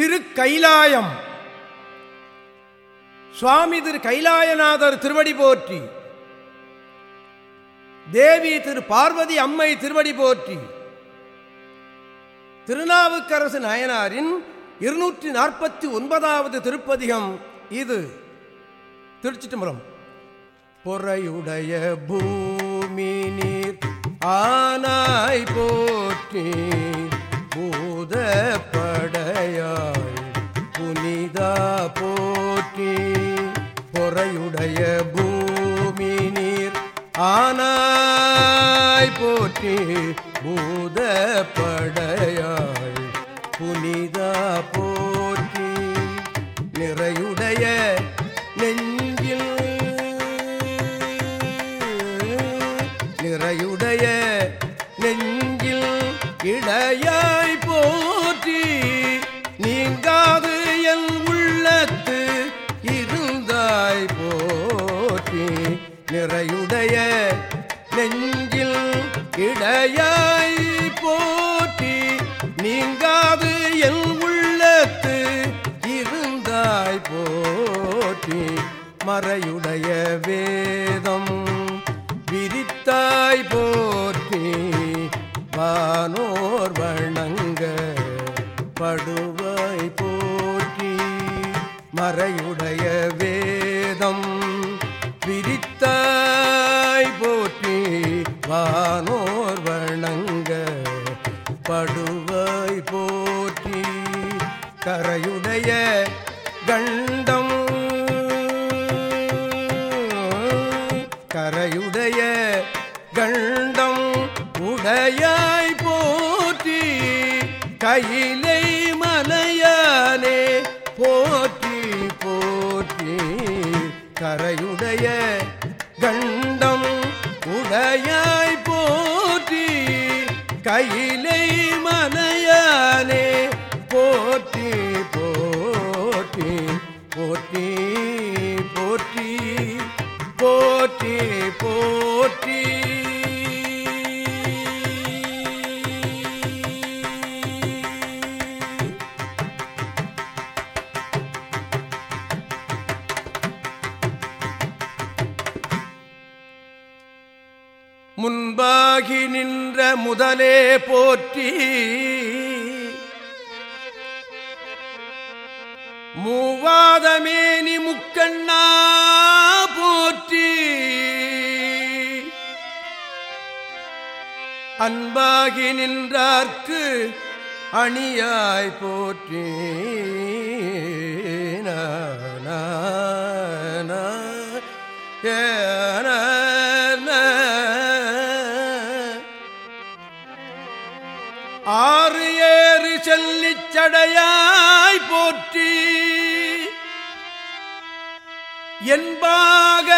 திருக்கைலாயம். சுவாமி திரு கைலாயநாதர் திருவடி போற்றி. தேவி திரு பார்வதி அம்மை திருவடி போற்றி. திருநாவுக்கரசு நாயனாரின் இருநூற்றி நாற்பத்தி ஒன்பதாவது திருப்பதிகம் இது. திருச்சிட்டம்பரம் பொறையுடைய பூமி நீர் ஆனாய் போற்றி. பூத படுவாய் போற்றி மறையுடைய வேதம் விரித்தாய் போற்றி வானோர் வணங்க படுவாய் போற்றி கரையுடைய கையிலை மலையானே போற்றி போற்றி. கரையுடைய கண்டம் உடையாய் போற்றி. கையிலை மலையானே போற்றி போற்றி. போற்றி போற்றி போற்றி போ ஆகி நின்ற முதலே போற்றி. மூவாதமேனி முக்கண்ணா போற்றி. அன்பாகி நின்றார்க்கு அணியாய் போற்றி. நா, என்பாக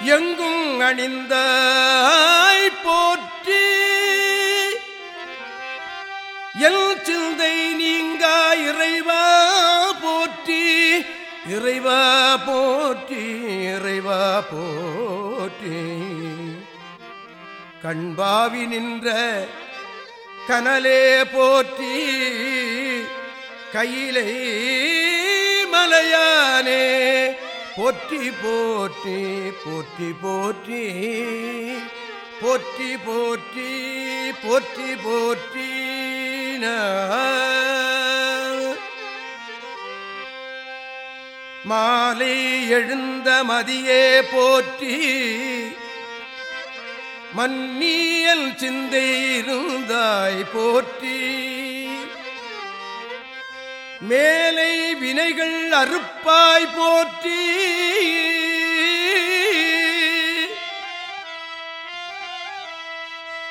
எங்கும் அணிந்த போற்றி. எல் சிந்தை நீங்கா இறைவா போற்றி. இறைவா போற்றி இறைவா போற்றி. கண்பாவி நின்ற கனலே போற்றி. கையிலே மலையானே போற்றி போற்றி போற்றி போற்றி. போற்றி போற்றி போற்றி போற்றி. மாலை எழுந்த மதியே போற்றி. மன்னியல் சிந்தை இருந்தாய் போற்றி. மேலை வினைகள் அறுப்பாய் போற்றி.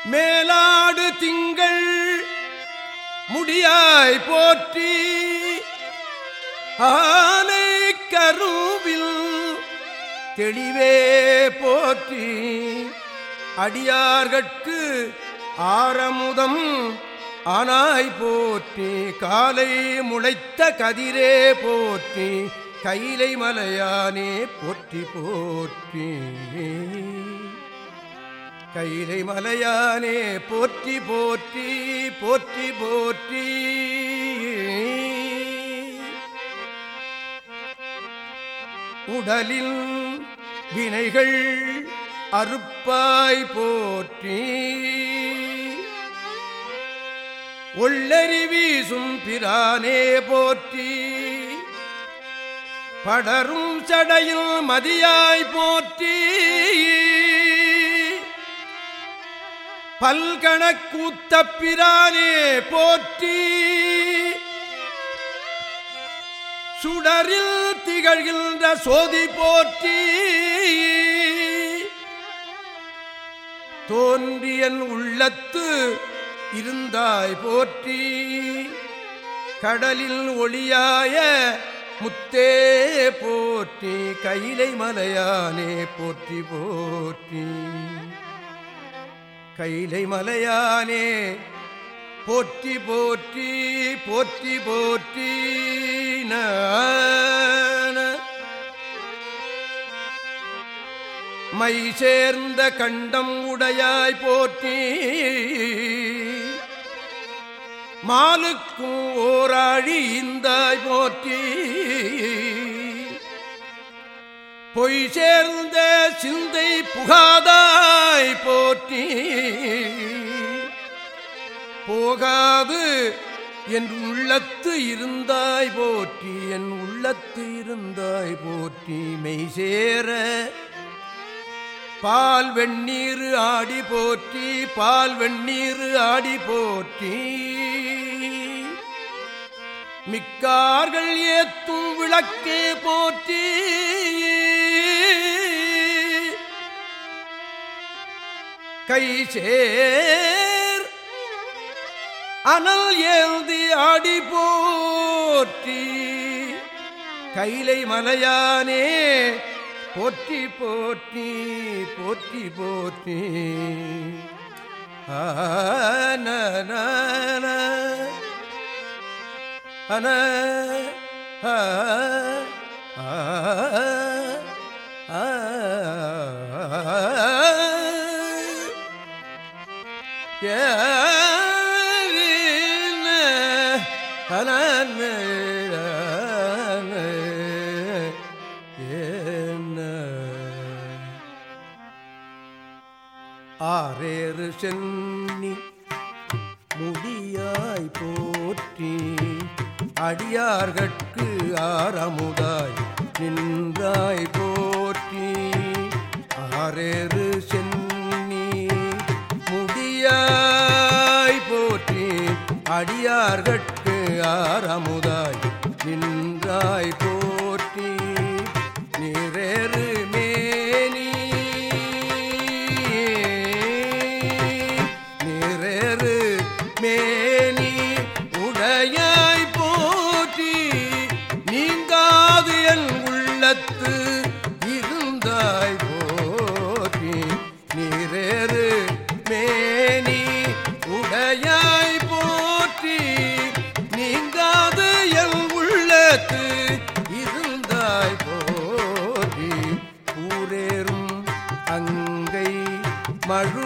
மேலாடு திங்கள் முடியாய் போற்றி. ஆனை கருவில் தெளிவே போற்றி. அடியார்கட்கு ஆரமுதம் ஆனாய் போற்றி காலை முளைத்த கதிரே போற்றி கைலை மலையானே போற்றி போற்றி. கைலை மலையானே போற்றி போற்றி போற்றி போற்றி. உடலின் வினைகள் அறுப்பாய் போற்றி. ஒள்ளறி வீசும் பிரானே போற்றி. படரும் சடையில் மதியாய் போற்றி. பல்கணக்கூத்த பிரானே போற்றி. சுடரில் திகழ்கின்ற சோதி போற்றி. தோன்றியன் உள்ளத்து இருந்தாய் போற்றி. கடலில் ஒளியாய முத்தே போற்றி. கைலை மலையானே போற்றி போற்றி. கைலை மலையானே போற்றி போற்றி போற்றி போற்றி. மை சேர்ந்த கண்டம் உடையாய் போற்றி. மாலுக்கும் ஓராழி இந்தாய் போற்றி. பொய் சேர்ந்த சிந்தை புகாதாய் போற்றி. போகாது என் உள்ளத்து இருந்தாய் போற்றி என் உள்ளத்து இருந்தாய் போற்றி. மெய் சேர பால் வெண்ணீர் ஆடி போற்றி பால் வெண்ணீர் ஆடி போற்றி. மிக்கார்கள் ஏத்தும் விளக்கே போற்றி. கை சேர் அனல் ஏந்தி ஆடி போற்றி. கைலை மலையானே போற்றி போற்றி போற்றி போற்றி. ஆன அன ஆ ஆரேறு சென்னி முடியாய் போற்றி. அடியார்கட்கு ஆரமுதாய் நின்றாய் போற்றி. ஆரேறு சென்னி முடியாய் போற்றி. அடியார்கட்கு ஆரமுதாய் நின்றாய் போ my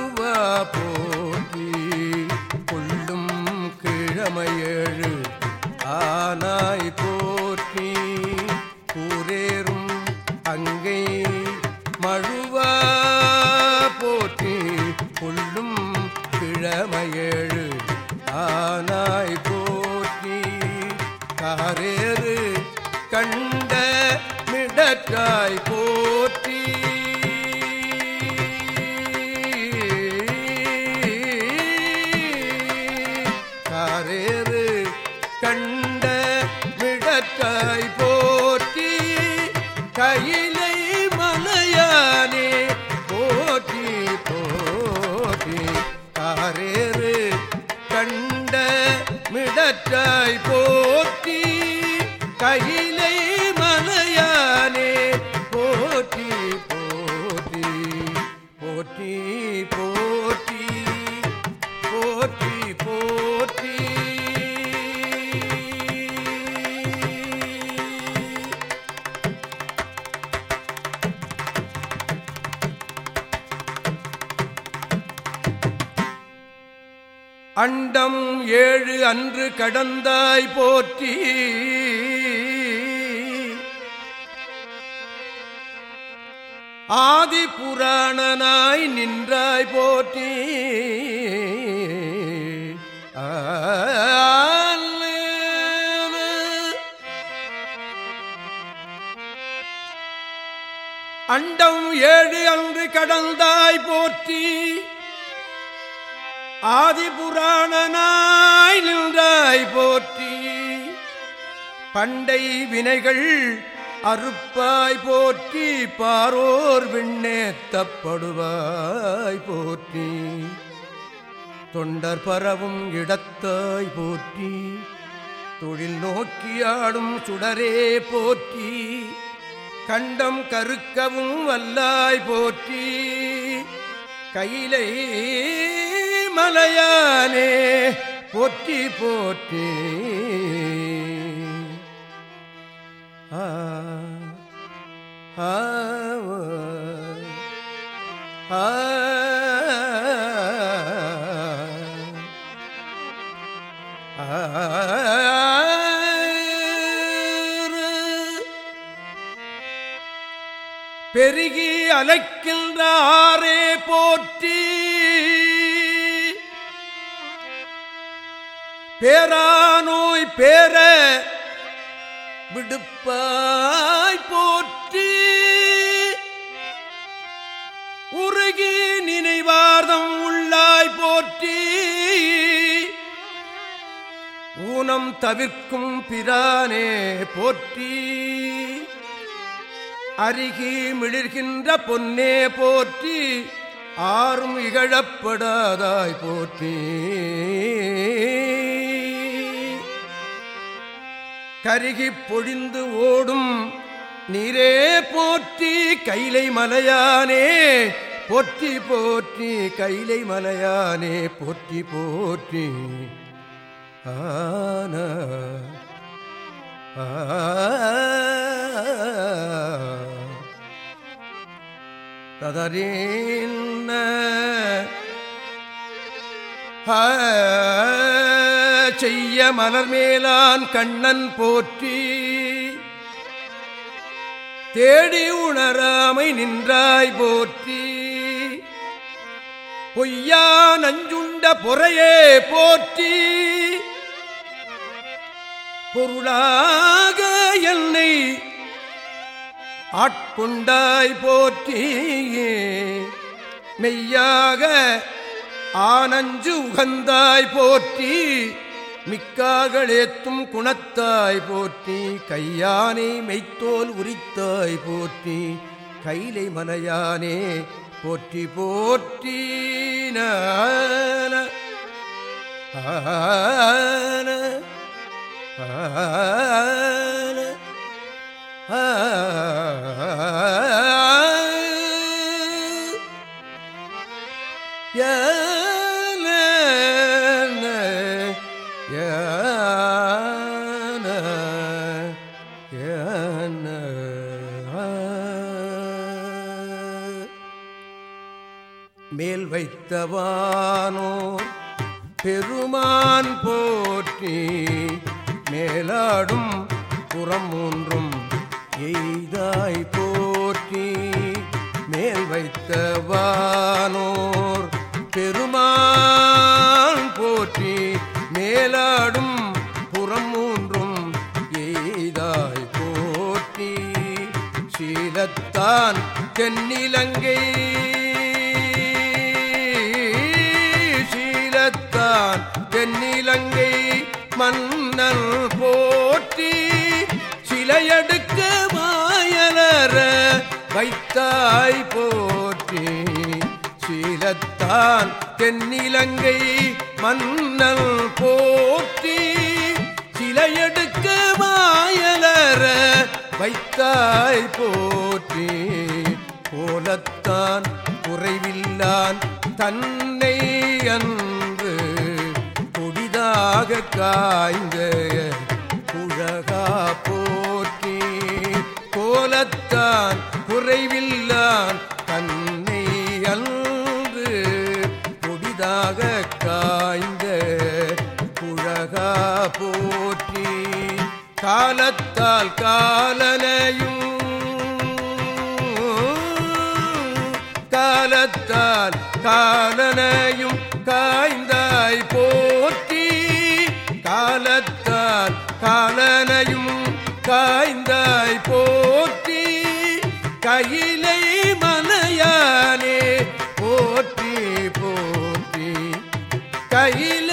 மிடற்றாய் போற்றி கையிலை அண்டம் ஏழு அன்று கடந்தாய் போற்றி. ஆதி புராணனாய் நின்றாய் போற்றி. அண்டம் ஏழு அன்று கடந்தாய் போற்றி. ஆதிபுராணனாய் நின்றாய் போற்றி. பண்டை வினைகள் அறுப்பாய் போற்றி பாரோர் விண்ணேத்தப்படுவாய் போற்றி. தொண்டர் பரவும் இடத்தாய் போற்றி. தொழில் நோக்கியாடும் சுடரே போற்றி. கண்டம் கருக்கவும் வல்லாய் போற்றி. கையிலே மலையானே போற்றி போற்றி. ஆ ஆ. ஆ. பெருகி அலைக்கின்றாரே போற்றி. பேரானோய் பேர விடுப்பாய் போற்றி. உருகி நினைவார்தம் உள்ளாய் போற்றி. ஊனம் தவிர்க்கும் பிரானே போற்றி. அருகி மிளிர்கின்ற பொன்னே போற்றி. ஆறும் இகழப்படாதாய் போற்றி. கருகிப் பொழிந்து ஓடும் நீரே போற்றி கைலை மலையானே போற்றி போற்றி கைலை மலையானே போற்றி போற்றி. ஆன ததறின்ன செய்ய மலர்மேலான் கண்ணன் போற்றி. தேடி உணராமை நின்றாய் போற்றி. பொய்யா நஞ்சுண்ட பொறையே போற்றி. பொருளாக என்னை ஆட்கொண்டாய் போற்றி மெய்யாக ஆனஞ்சு உகந்தாய் போற்றி. மிக்காகளேத்தும் குணத்தாய் போற்றி கையானே மெய்த்தோல் உரித்தாய் போற்றி கைலை மலையானே போற்றி போற்றி ஆ. மேல் வைத்தவானோ? பெருமான் போற்றி மேலாடும் புறம் ஒன்றும் எய்தாய் போற்றி மேல் வைத்தவானோர். பெருமான் போற்றி மேலாடும் புறம் ஒன்றும் எய்தாய் போற்றி. சீலத்தான் தென்னிலங்கை வைத்தாய் போற்றி. சீலத்தான் தென்னிலங்கை மன்னல் போற்றி. சிலையெடுக்க மாயலர வைத்தாய் போற்றி. கோலத்தான் குறைவில்லான் தன்னை அன்று கொடிதாக காய்ந்த குழகா போற்றி. கோலத்தான் குறைவில்லான் தன்னை அன்று கொடிதாக காய்ந்த குழகா போற்றி. காலத்தால் காலலையும் காலத்தால் காலனையும் காய்ந்தாய் போற்றி. காலத்தால் காலனையும் காய் கையில்